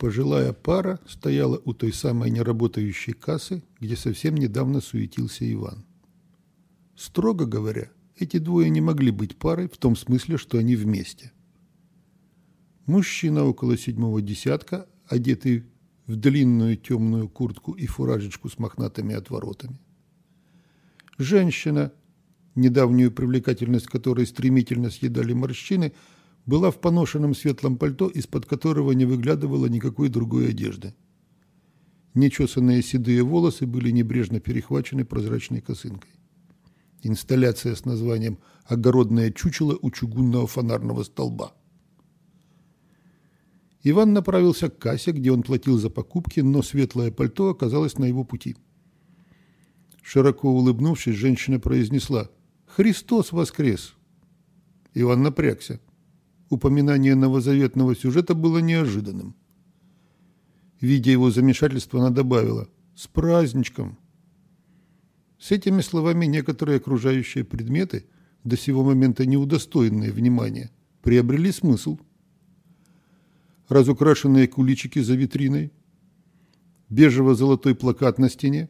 Пожилая пара стояла у той самой неработающей кассы, где совсем недавно суетился Иван. Строго говоря, эти двое не могли быть парой в том смысле, что они вместе. Мужчина около седьмого десятка, одетый в длинную темную куртку и фуражечку с мохнатыми отворотами. Женщина, недавнюю привлекательность которой стремительно съедали морщины, была в поношенном светлом пальто, из-под которого не выглядывало никакой другой одежды. Нечесанные седые волосы были небрежно перехвачены прозрачной косынкой. Инсталляция с названием «Огородное чучело у чугунного фонарного столба». Иван направился к кассе, где он платил за покупки, но светлое пальто оказалось на его пути. Широко улыбнувшись, женщина произнесла «Христос воскрес!» Иван напрягся упоминание новозаветного сюжета было неожиданным. Видя его замешательство, она добавила «С праздничком!». С этими словами некоторые окружающие предметы, до сего момента не удостоенные внимания, приобрели смысл. Разукрашенные куличики за витриной, бежево-золотой плакат на стене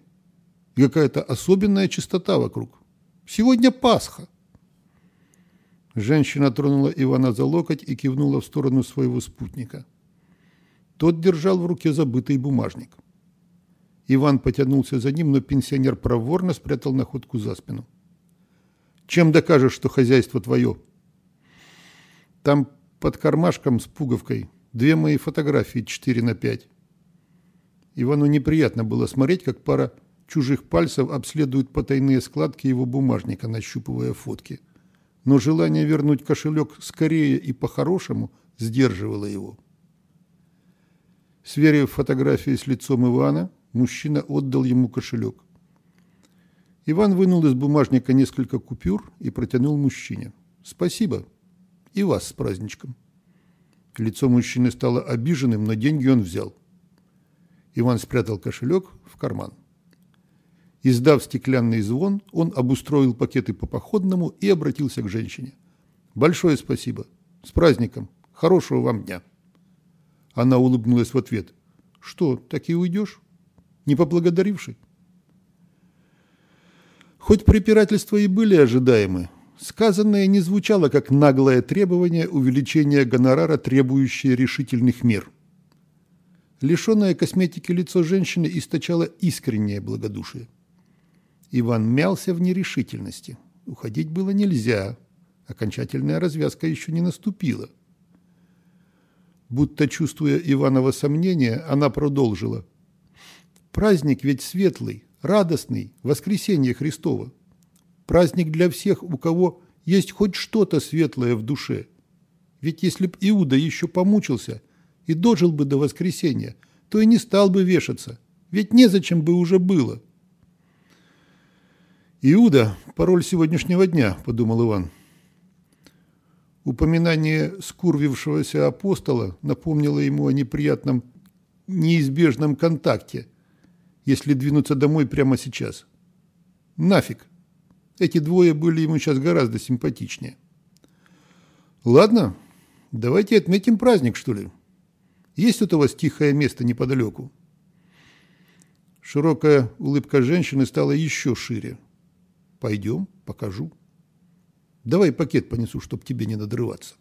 и какая-то особенная чистота вокруг. Сегодня Пасха. Женщина тронула Ивана за локоть и кивнула в сторону своего спутника. Тот держал в руке забытый бумажник. Иван потянулся за ним, но пенсионер проворно спрятал находку за спину. «Чем докажешь, что хозяйство твое?» «Там под кармашком с пуговкой две мои фотографии, четыре на пять». Ивану неприятно было смотреть, как пара чужих пальцев обследует потайные складки его бумажника, нащупывая фотки – но желание вернуть кошелек скорее и по-хорошему сдерживало его. Сверив фотографии с лицом Ивана, мужчина отдал ему кошелек. Иван вынул из бумажника несколько купюр и протянул мужчине. «Спасибо. И вас с праздничком». Лицо мужчины стало обиженным, но деньги он взял. Иван спрятал кошелек в карман. Издав стеклянный звон, он обустроил пакеты по походному и обратился к женщине. «Большое спасибо. С праздником. Хорошего вам дня». Она улыбнулась в ответ. «Что, так и уйдешь? Не поблагодаривший?» Хоть препирательства и были ожидаемы, сказанное не звучало как наглое требование увеличения гонорара, требующее решительных мер. Лишенное косметики лицо женщины источало искреннее благодушие. Иван мялся в нерешительности. Уходить было нельзя. Окончательная развязка еще не наступила. Будто чувствуя Иванова сомнения, она продолжила. «Праздник ведь светлый, радостный, воскресенье Христово. Праздник для всех, у кого есть хоть что-то светлое в душе. Ведь если б Иуда еще помучился и дожил бы до воскресенья, то и не стал бы вешаться, ведь незачем бы уже было». «Иуда – пароль сегодняшнего дня», – подумал Иван. Упоминание скурвившегося апостола напомнило ему о неприятном, неизбежном контакте, если двинуться домой прямо сейчас. Нафиг. Эти двое были ему сейчас гораздо симпатичнее. Ладно, давайте отметим праздник, что ли. Есть тут у вас тихое место неподалеку? Широкая улыбка женщины стала еще шире. Пойдем, покажу. Давай пакет понесу, чтобы тебе не надрываться.